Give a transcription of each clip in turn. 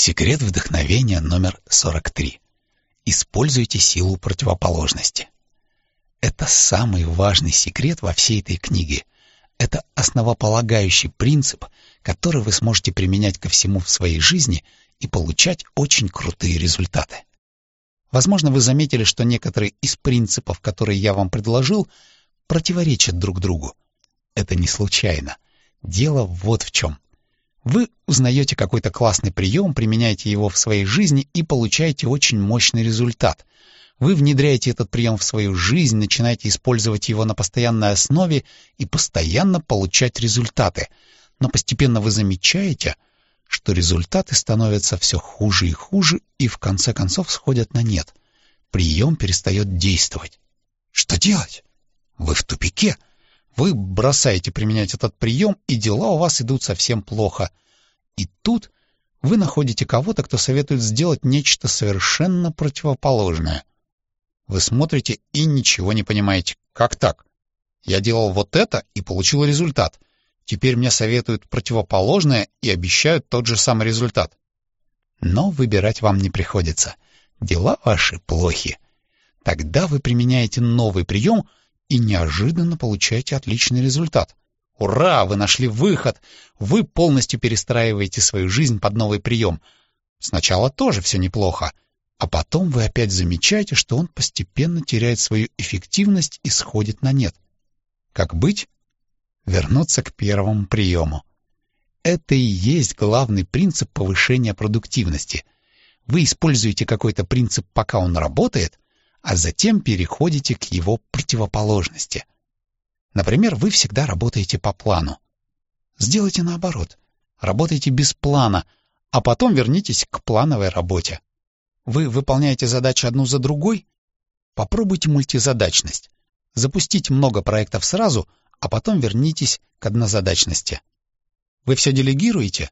Секрет вдохновения номер 43. Используйте силу противоположности. Это самый важный секрет во всей этой книге. Это основополагающий принцип, который вы сможете применять ко всему в своей жизни и получать очень крутые результаты. Возможно, вы заметили, что некоторые из принципов, которые я вам предложил, противоречат друг другу. Это не случайно. Дело вот в чем. Вы узнаете какой-то классный прием, применяете его в своей жизни и получаете очень мощный результат. Вы внедряете этот прием в свою жизнь, начинаете использовать его на постоянной основе и постоянно получать результаты. Но постепенно вы замечаете, что результаты становятся все хуже и хуже и в конце концов сходят на нет. Прием перестает действовать. Что делать? Вы в тупике. Вы бросаете применять этот прием, и дела у вас идут совсем плохо. И тут вы находите кого-то, кто советует сделать нечто совершенно противоположное. Вы смотрите и ничего не понимаете. Как так? Я делал вот это и получил результат. Теперь мне советуют противоположное и обещают тот же самый результат. Но выбирать вам не приходится. Дела ваши плохи. Тогда вы применяете новый прием — и неожиданно получаете отличный результат. Ура! Вы нашли выход! Вы полностью перестраиваете свою жизнь под новый прием. Сначала тоже все неплохо, а потом вы опять замечаете, что он постепенно теряет свою эффективность и сходит на нет. Как быть? Вернуться к первому приему. Это и есть главный принцип повышения продуктивности. Вы используете какой-то принцип, пока он работает, а затем переходите к его противоположности. Например, вы всегда работаете по плану. Сделайте наоборот. Работайте без плана, а потом вернитесь к плановой работе. Вы выполняете задачи одну за другой? Попробуйте мультизадачность. Запустить много проектов сразу, а потом вернитесь к однозадачности. Вы все делегируете?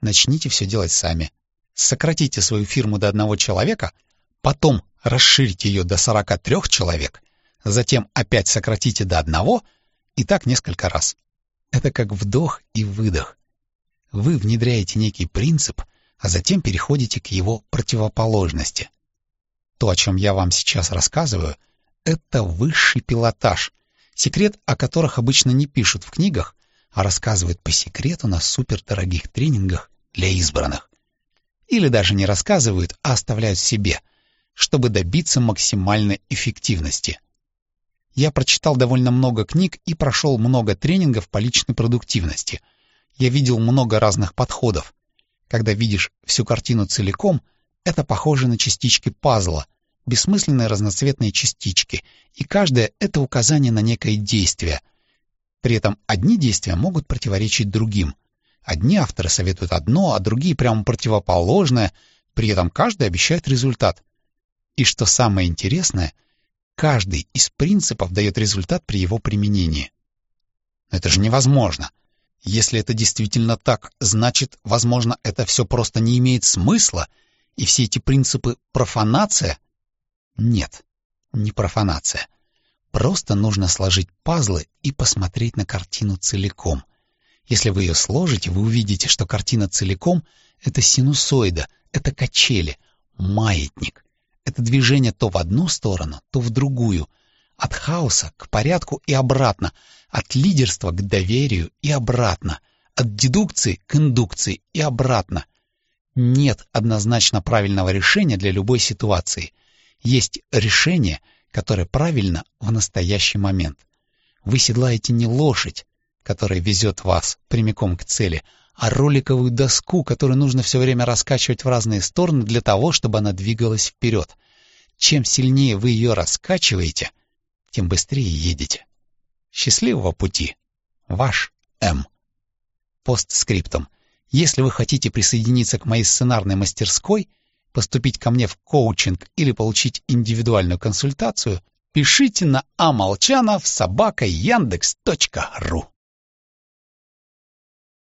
Начните все делать сами. Сократите свою фирму до одного человека, потом расширите ее до 43 человек, затем опять сократите до одного, и так несколько раз. Это как вдох и выдох. Вы внедряете некий принцип, а затем переходите к его противоположности. То, о чем я вам сейчас рассказываю, это высший пилотаж, секрет о которых обычно не пишут в книгах, а рассказывают по секрету на супердорогих тренингах для избранных. Или даже не рассказывают, а оставляют себе — чтобы добиться максимальной эффективности. Я прочитал довольно много книг и прошел много тренингов по личной продуктивности. Я видел много разных подходов. Когда видишь всю картину целиком, это похоже на частички пазла, бессмысленные разноцветные частички, и каждое — это указание на некое действие. При этом одни действия могут противоречить другим. Одни авторы советуют одно, а другие прямо противоположное, при этом каждый обещает результат — и что самое интересное, каждый из принципов дает результат при его применении. Это же невозможно. Если это действительно так, значит, возможно, это все просто не имеет смысла, и все эти принципы — профанация? Нет, не профанация. Просто нужно сложить пазлы и посмотреть на картину целиком. Если вы ее сложите, вы увидите, что картина целиком — это синусоида, это качели, маятник. Это движение то в одну сторону, то в другую. От хаоса к порядку и обратно. От лидерства к доверию и обратно. От дедукции к индукции и обратно. Нет однозначно правильного решения для любой ситуации. Есть решение, которое правильно в настоящий момент. Вы седлаете не лошадь, которая везет вас прямиком к цели, а роликовую доску, которую нужно все время раскачивать в разные стороны для того, чтобы она двигалась вперед. Чем сильнее вы ее раскачиваете, тем быстрее едете. Счастливого пути! Ваш М. Постскриптум. Если вы хотите присоединиться к моей сценарной мастерской, поступить ко мне в коучинг или получить индивидуальную консультацию, пишите на амолчанов собака яндекс.ру.